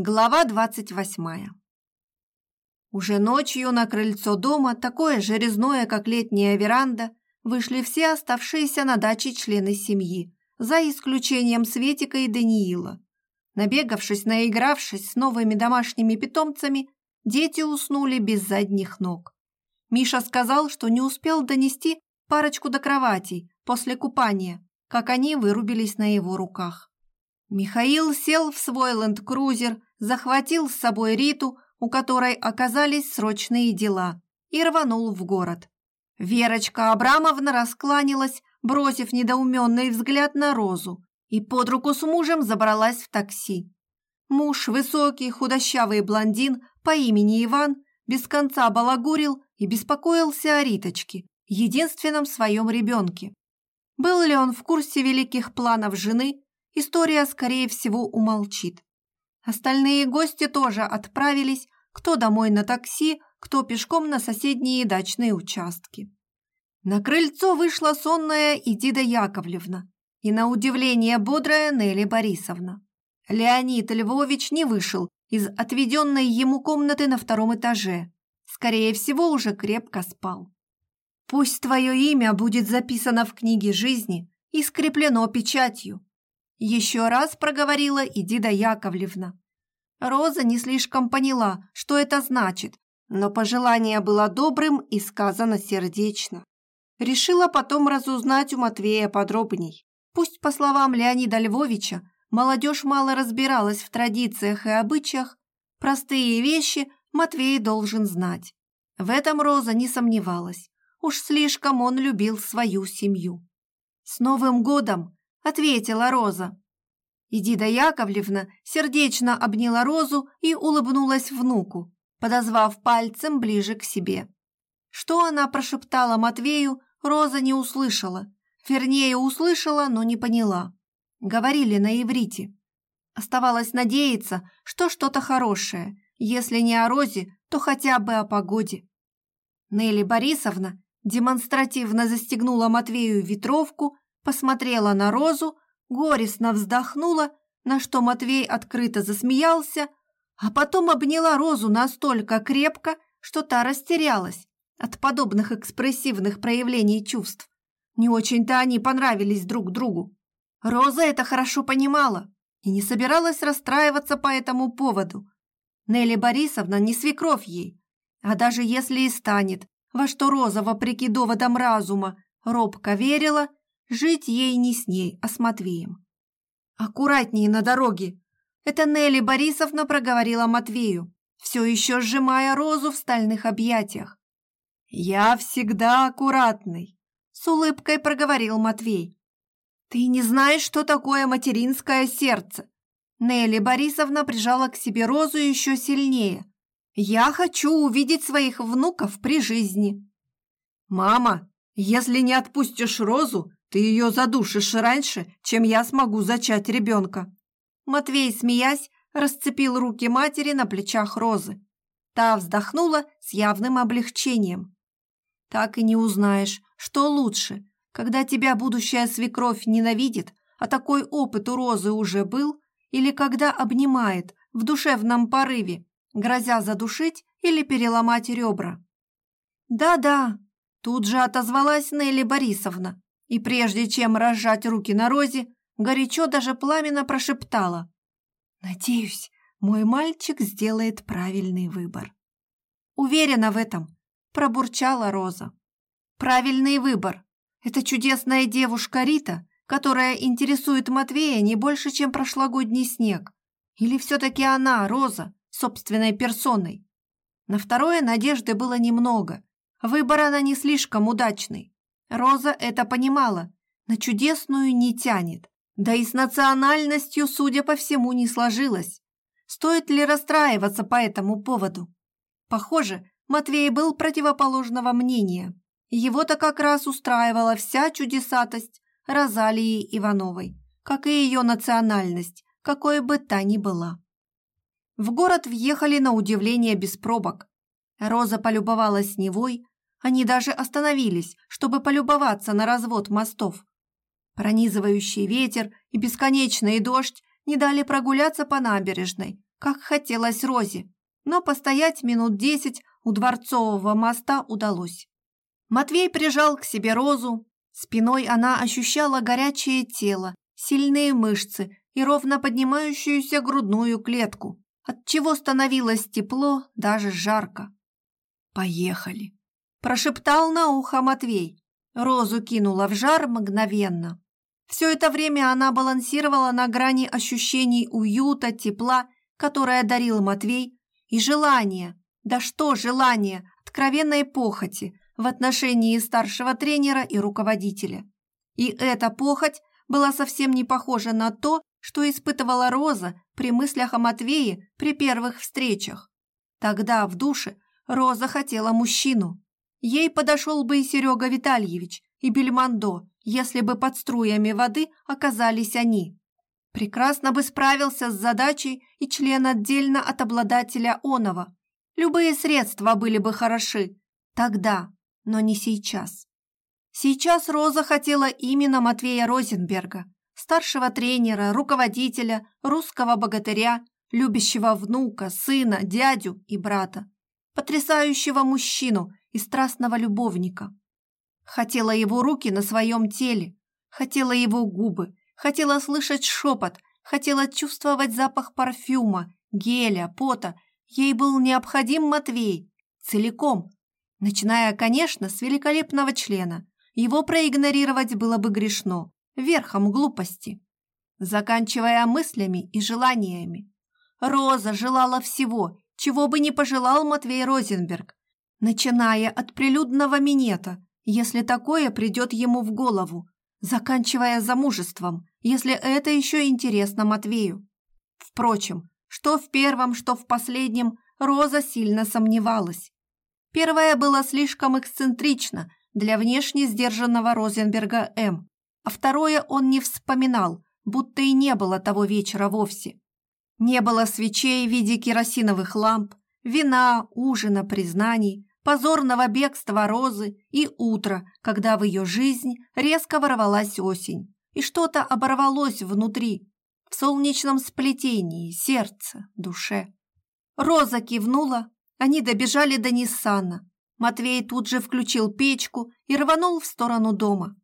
Глава двадцать восьмая. Уже ночью на крыльцо дома, такое же резное, как летняя веранда, вышли все оставшиеся на даче члены семьи, за исключением Светика и Даниила. Набегавшись, наигравшись с новыми домашними питомцами, дети уснули без задних ног. Миша сказал, что не успел донести парочку до кроватей после купания, как они вырубились на его руках. Михаил сел в свой ленд-крузер, захватил с собой Риту, у которой оказались срочные дела, и рванул в город. Верочка Абрамовна раскланялась, бросив недоуменный взгляд на Розу, и под руку с мужем забралась в такси. Муж, высокий, худощавый блондин по имени Иван, без конца балагурил и беспокоился о Риточке, единственном своем ребенке. Был ли он в курсе великих планов жены, история, скорее всего, умолчит. Остальные гости тоже отправились, кто домой на такси, кто пешком на соседние дачные участки. На крыльцо вышла сонная Идида Яковлевна и, на удивление, бодрая Нелли Борисовна. Леонид Львович не вышел из отведенной ему комнаты на втором этаже. Скорее всего, уже крепко спал. «Пусть твое имя будет записано в книге жизни и скреплено печатью», еще раз проговорила Идида Яковлевна. Роза не слишком поняла, что это значит, но пожелание было добрым и сказано сердечно. Решила потом разузнать у Матвея подробней. Пусть, по словам Леонида Львовича, молодежь мало разбиралась в традициях и обычаях, простые вещи Матвей должен знать. В этом Роза не сомневалась. Уж слишком он любил свою семью. «С Новым годом!» – ответила Роза. Идида Яковлевна сердечно обняла Розу и улыбнулась внуку, подозвав пальцем ближе к себе. Что она прошептала Матвею, Роза не услышала. Вернее, услышала, но не поняла. Говорили на иврите. Оставалось надеяться, что что-то хорошее. Если не о Розе, то хотя бы о погоде. Нелли Борисовна демонстративно застегнула Матвею ветровку, посмотрела на Розу, горестно вздохнула, на что Матвей открыто засмеялся, а потом обняла Розу настолько крепко, что та растерялась от подобных экспрессивных проявлений чувств. Не очень-то они понравились друг другу. Роза это хорошо понимала и не собиралась расстраиваться по этому поводу. Нелли Борисовна не свекровь ей, а даже если и станет, во что Роза, вопреки доводам разума, робко верила, жить ей не с ней, а с Матвеем. «Аккуратнее на дороге!» Это Нелли Борисовна проговорила Матвею, все еще сжимая Розу в стальных объятиях. «Я всегда аккуратный», — с улыбкой проговорил Матвей. «Ты не знаешь, что такое материнское сердце?» Нелли Борисовна прижала к себе Розу еще сильнее. «Я хочу увидеть своих внуков при жизни». «Мама, если не отпустишь Розу, ты ее задушишь раньше, чем я смогу зачать ребенка». Матвей, смеясь, расцепил руки матери на плечах Розы. Та вздохнула с явным облегчением так и не узнаешь, что лучше, когда тебя будущая свекровь ненавидит, а такой опыт у Розы уже был, или когда обнимает в душевном порыве, грозя задушить или переломать ребра. «Да-да», – тут же отозвалась Нелли Борисовна, и прежде чем разжать руки на Розе, горячо даже пламенно прошептала. «Надеюсь, мой мальчик сделает правильный выбор». Уверена в этом, пробурчала Роза. Правильный выбор. Это чудесная девушка Рита, которая интересует Матвея не больше, чем прошлогодний снег. Или все-таки она, Роза, собственной персоной? На второе надежды было немного. Выбор она не слишком удачный. Роза это понимала, на чудесную не тянет. Да и с национальностью, судя по всему, не сложилось. Стоит ли расстраиваться по этому поводу? Похоже, Матвей был противоположного мнения. Его-то как раз устраивала вся чудесатость Розалии Ивановой, как и ее национальность, какой бы та ни была. В город въехали на удивление без пробок. Роза полюбовалась Невой, они даже остановились, чтобы полюбоваться на развод мостов. Пронизывающий ветер и бесконечный дождь не дали прогуляться по набережной, как хотелось Розе, но постоять минут десять у Дворцового моста удалось. Матвей прижал к себе Розу, спиной она ощущала горячее тело, сильные мышцы и ровно поднимающуюся грудную клетку, от чего становилось тепло, даже жарко. «Поехали!» – прошептал на ухо Матвей. Розу кинула в жар мгновенно. Все это время она балансировала на грани ощущений уюта, тепла, которое дарил Матвей, и желания, да что желания, откровенной похоти в отношении старшего тренера и руководителя. И эта похоть была совсем не похожа на то, что испытывала Роза при мыслях о Матвее при первых встречах. Тогда в душе Роза хотела мужчину. Ей подошел бы и Серега Витальевич, и Бельмондо, если бы под струями воды оказались они. Прекрасно бы справился с задачей и член отдельно от обладателя Онова. Любые средства были бы хороши. Тогда, но не сейчас. Сейчас Роза хотела именно Матвея Розенберга, старшего тренера, руководителя, русского богатыря, любящего внука, сына, дядю и брата, потрясающего мужчину и страстного любовника. Хотела его руки на своем теле, хотела его губы, хотела слышать шепот, хотела чувствовать запах парфюма, геля, пота. Ей был необходим Матвей, целиком, начиная, конечно, с великолепного члена. Его проигнорировать было бы грешно, верхом глупости. Заканчивая мыслями и желаниями. Роза желала всего, чего бы не пожелал Матвей Розенберг, начиная от прилюдного минета, если такое придет ему в голову, заканчивая замужеством, если это еще интересно Матвею. Впрочем, что в первом, что в последнем, Роза сильно сомневалась. Первое было слишком эксцентрично для внешне сдержанного Розенберга М, а второе он не вспоминал, будто и не было того вечера вовсе. Не было свечей в виде керосиновых ламп, вина, ужина, признаний, позорного бегства Розы и утро, когда в ее жизнь резко ворвалась осень, и что-то оборвалось внутри, в солнечном сплетении, сердце, душе. Роза кивнула, они добежали до Ниссана. Матвей тут же включил печку и рванул в сторону дома.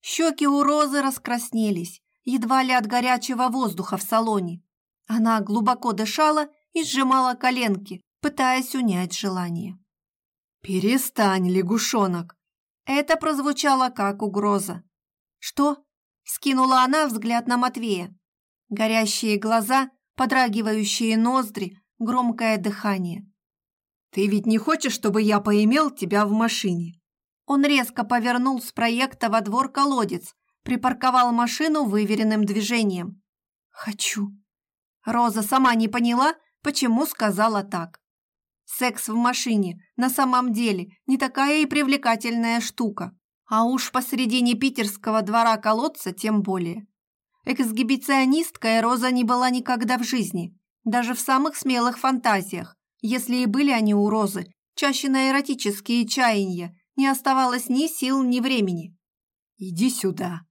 Щеки у Розы раскраснелись, едва ли от горячего воздуха в салоне. Она глубоко дышала и сжимала коленки, пытаясь унять желание. «Перестань, лягушонок!» Это прозвучало как угроза. «Что?» – скинула она взгляд на Матвея. Горящие глаза, подрагивающие ноздри, громкое дыхание. «Ты ведь не хочешь, чтобы я поимел тебя в машине?» Он резко повернул с проекта во двор колодец, припарковал машину выверенным движением. «Хочу». Роза сама не поняла, почему сказала так. Секс в машине на самом деле не такая и привлекательная штука. А уж посредине питерского двора колодца тем более. Эксгибиционисткой Роза не была никогда в жизни, даже в самых смелых фантазиях. Если и были они у Розы, чаще на эротические чаяния, не оставалось ни сил, ни времени. «Иди сюда!»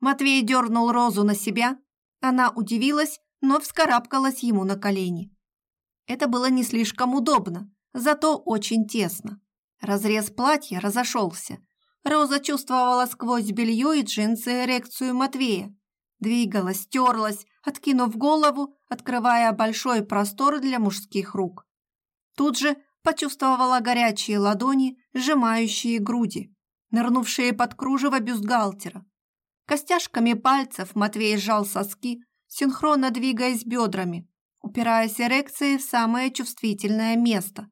Матвей дернул Розу на себя. Она удивилась, но вскарабкалась ему на колени. Это было не слишком удобно, зато очень тесно. Разрез платья разошелся. Роза чувствовала сквозь белье и джинсы эрекцию Матвея. Двигалась, терлась, откинув голову, открывая большой простор для мужских рук. Тут же почувствовала горячие ладони, сжимающие груди, нырнувшие под кружево бюстгальтера. Костяшками пальцев Матвей сжал соски, синхронно двигаясь бедрами, упираясь эрекцией в самое чувствительное место.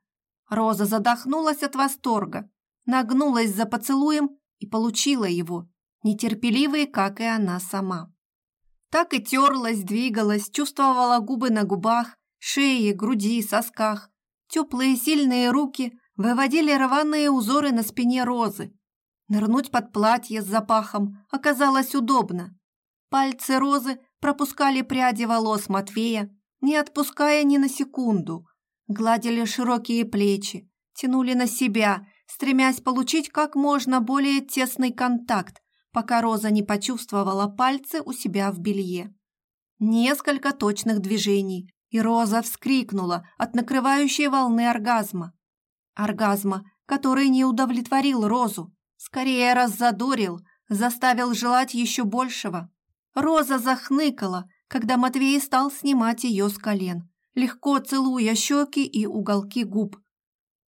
Роза задохнулась от восторга, нагнулась за поцелуем и получила его, нетерпеливой, как и она сама. Так и терлась, двигалась, чувствовала губы на губах, шее, груди, сосках. Теплые сильные руки выводили рваные узоры на спине розы. Нырнуть под платье с запахом оказалось удобно. Пальцы розы пропускали пряди волос Матвея, не отпуская ни на секунду. Гладили широкие плечи, тянули на себя, стремясь получить как можно более тесный контакт, пока Роза не почувствовала пальцы у себя в белье. Несколько точных движений, и Роза вскрикнула от накрывающей волны оргазма. Оргазма, который не удовлетворил Розу, скорее раззадорил, заставил желать еще большего. Роза захныкала, когда Матвей стал снимать ее с колен, легко целуя щеки и уголки губ.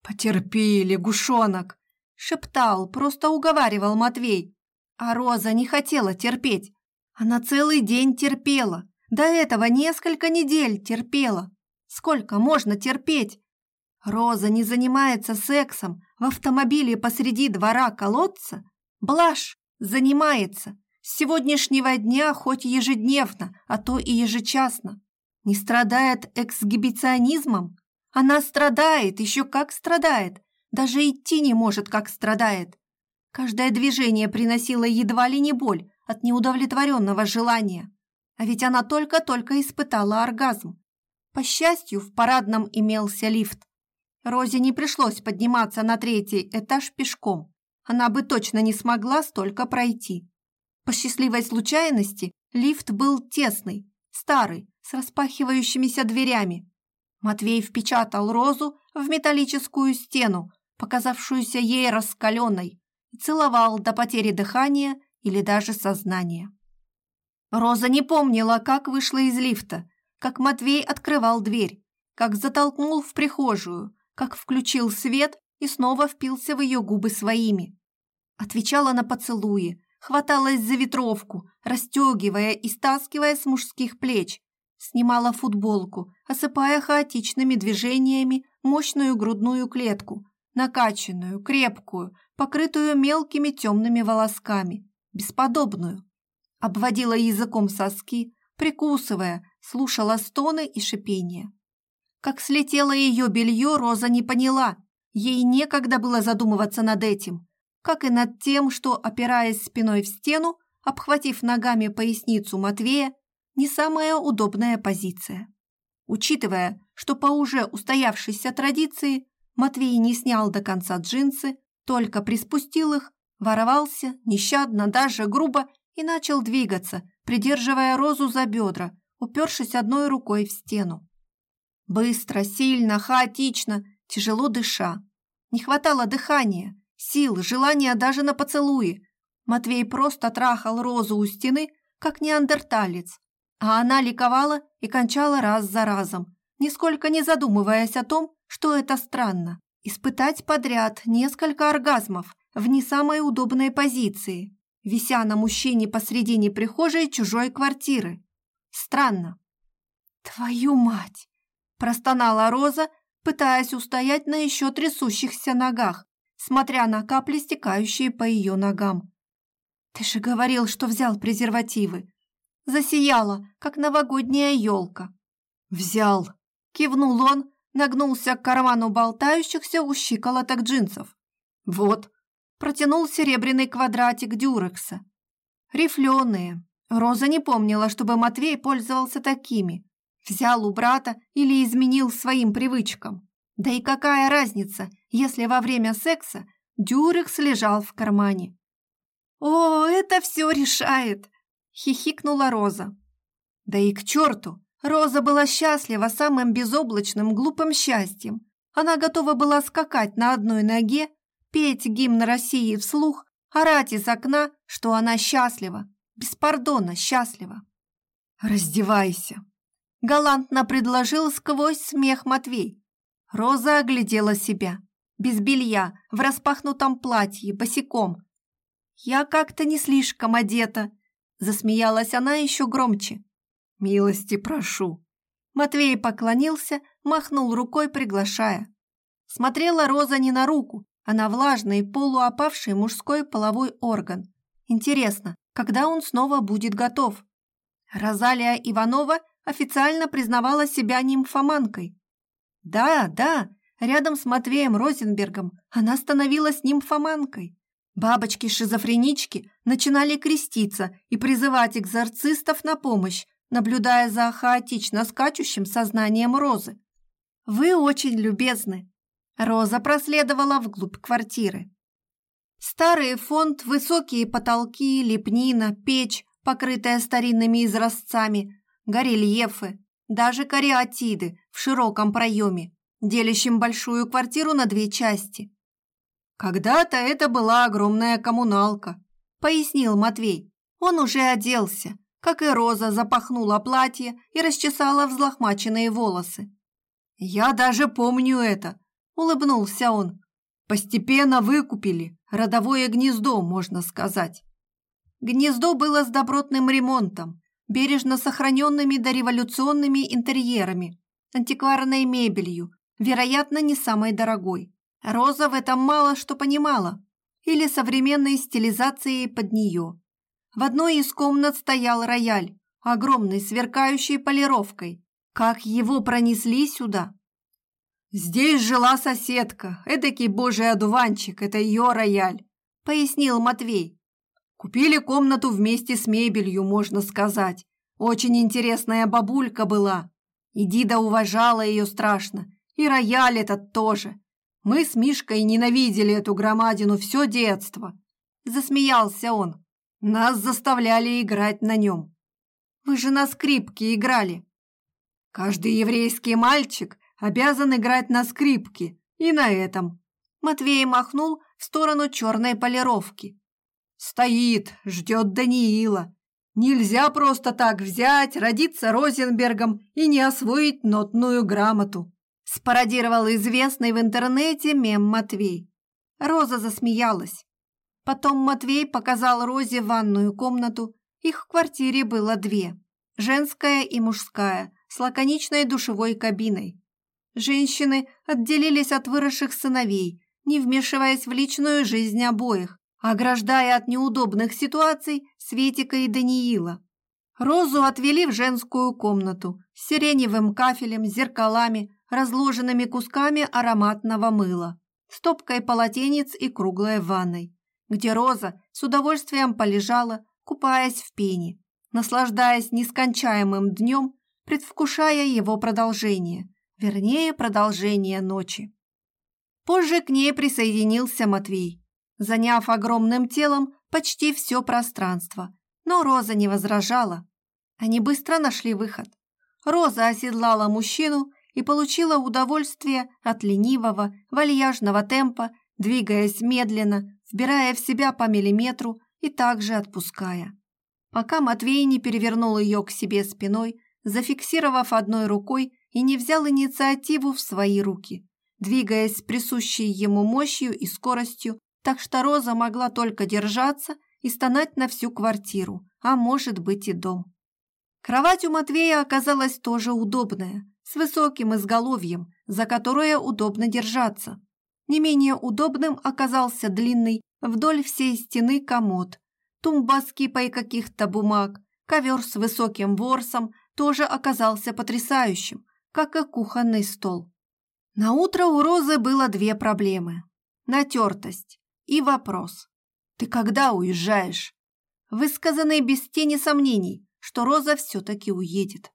«Потерпи, лягушонок!» — шептал, просто уговаривал Матвей. А Роза не хотела терпеть. Она целый день терпела. До этого несколько недель терпела. Сколько можно терпеть? Роза не занимается сексом в автомобиле посреди двора колодца? Блажь занимается. С сегодняшнего дня хоть ежедневно, а то и ежечасно. Не страдает эксгибиционизмом? Она страдает, еще как страдает. Даже идти не может, как страдает. Каждое движение приносило едва ли не боль от неудовлетворенного желания. А ведь она только-только испытала оргазм. По счастью, в парадном имелся лифт. Розе не пришлось подниматься на третий этаж пешком. Она бы точно не смогла столько пройти. По счастливой случайности лифт был тесный, старый, с распахивающимися дверями. Матвей впечатал Розу в металлическую стену, показавшуюся ей раскаленной, и целовал до потери дыхания или даже сознания. Роза не помнила, как вышла из лифта, как Матвей открывал дверь, как затолкнул в прихожую, как включил свет и снова впился в ее губы своими. Отвечала на поцелуи, хваталась за ветровку, расстегивая и стаскивая с мужских плеч, снимала футболку, осыпая хаотичными движениями мощную грудную клетку, накачанную, крепкую, покрытую мелкими темными волосками, бесподобную. Обводила языком соски, прикусывая, слушала стоны и шипение. Как слетело ее белье, Роза не поняла. Ей некогда было задумываться над этим, как и над тем, что, опираясь спиной в стену, обхватив ногами поясницу Матвея, не самая удобная позиция. Учитывая, что по уже устоявшейся традиции Матвей не снял до конца джинсы, только приспустил их, воровался, нещадно, даже грубо и начал двигаться, придерживая Розу за бедра, упершись одной рукой в стену. Быстро, сильно, хаотично, тяжело дыша. Не хватало дыхания, сил, желания даже на поцелуи. Матвей просто трахал Розу у стены, как неандерталец, а она ликовала и кончала раз за разом, нисколько не задумываясь о том, что это странно. Испытать подряд несколько оргазмов в не самой удобной позиции, вися на мужчине посредине прихожей чужой квартиры. Странно. «Твою мать!» – простонала Роза, пытаясь устоять на еще трясущихся ногах, смотря на капли, стекающие по ее ногам. «Ты же говорил, что взял презервативы!» Засияла, как новогодняя елка. «Взял!» – кивнул он, нагнулся к карману болтающихся у щиколоток джинсов. «Вот!» – протянул серебряный квадратик дюрекса. Рифленые, Роза не помнила, чтобы Матвей пользовался такими. Взял у брата или изменил своим привычкам. Да и какая разница, если во время секса Дюрекс лежал в кармане. «О, это все решает!» – хихикнула Роза. Да и к черту! Роза была счастлива самым безоблачным глупым счастьем. Она готова была скакать на одной ноге, петь гимн России вслух, орать из окна, что она счастлива, беспардонно счастлива. «Раздевайся!» – галантно предложил сквозь смех Матвей. Роза оглядела себя, без белья, в распахнутом платье, босиком. «Я как-то не слишком одета», – засмеялась она еще громче. «Милости прошу». Матвей поклонился, махнул рукой, приглашая. Смотрела Роза не на руку, а на влажный, полуопавший мужской половой орган. Интересно, когда он снова будет готов. Розалия Иванова официально признавала себя нимфоманкой. Да, да, рядом с Матвеем Розенбергом она становилась нимфоманкой. Бабочки-шизофренички начинали креститься и призывать экзорцистов на помощь, наблюдая за хаотично скачущим сознанием Розы. «Вы очень любезны!» Роза проследовала вглубь квартиры. Старый фонд, высокие потолки, лепнина, печь, покрытая старинными изразцами, горельефы, даже кариатиды в широком проеме, делящем большую квартиру на две части. «Когда-то это была огромная коммуналка», — пояснил Матвей. Он уже оделся, как и Роза запахнула платье и расчесала взлохмаченные волосы. «Я даже помню это», — улыбнулся он. «Постепенно выкупили, родовое гнездо, можно сказать». Гнездо было с добротным ремонтом, бережно сохраненными дореволюционными интерьерами, антикварной мебелью, вероятно, не самой дорогой. Роза в этом мало что понимала, или современной стилизацией под нее. В одной из комнат стоял рояль, огромный, сверкающий полировкой. Как его пронесли сюда? «Здесь жила соседка, эдакий божий одуванчик, это ее рояль», — пояснил Матвей. «Купили комнату вместе с мебелью, можно сказать. Очень интересная бабулька была. И Дида уважала ее страшно, и рояль этот тоже. Мы с Мишкой ненавидели эту громадину все детство». Засмеялся он. Нас заставляли играть на нем. Вы же на скрипке играли. Каждый еврейский мальчик обязан играть на скрипке и на этом. Матвей махнул в сторону черной полировки. Стоит, ждет Даниила. Нельзя просто так взять, родиться Розенбергом и не освоить нотную грамоту. Спародировал известный в интернете мем Матвей. Роза засмеялась. Потом Матвей показал Розе ванную комнату. Их в квартире было две. Женская и мужская, с лаконичной душевой кабиной. Женщины отделились от выросших сыновей, не вмешиваясь в личную жизнь обоих, ограждая от неудобных ситуаций Светика и Даниила. Розу отвели в женскую комнату с сиреневым кафелем, зеркалами, разложенными кусками ароматного мыла, стопкой полотенец и круглой ванной где Роза с удовольствием полежала, купаясь в пене, наслаждаясь нескончаемым днем, предвкушая его продолжение, вернее, продолжение ночи. Позже к ней присоединился Матвей, заняв огромным телом почти все пространство, но Роза не возражала. Они быстро нашли выход. Роза оседлала мужчину и получила удовольствие от ленивого, вальяжного темпа, двигаясь медленно, вбирая в себя по миллиметру и также отпуская. Пока Матвей не перевернул ее к себе спиной, зафиксировав одной рукой и не взял инициативу в свои руки, двигаясь с присущей ему мощью и скоростью, так что Роза могла только держаться и стонать на всю квартиру, а может быть и дом. Кровать у Матвея оказалась тоже удобная, с высоким изголовьем, за которое удобно держаться. Не менее удобным оказался длинный вдоль всей стены комод, тумба с кипой каких-то бумаг, ковер с высоким ворсом тоже оказался потрясающим, как и кухонный стол. На утро у Розы было две проблемы – натертость и вопрос «Ты когда уезжаешь?» высказанный без тени сомнений, что Роза все-таки уедет.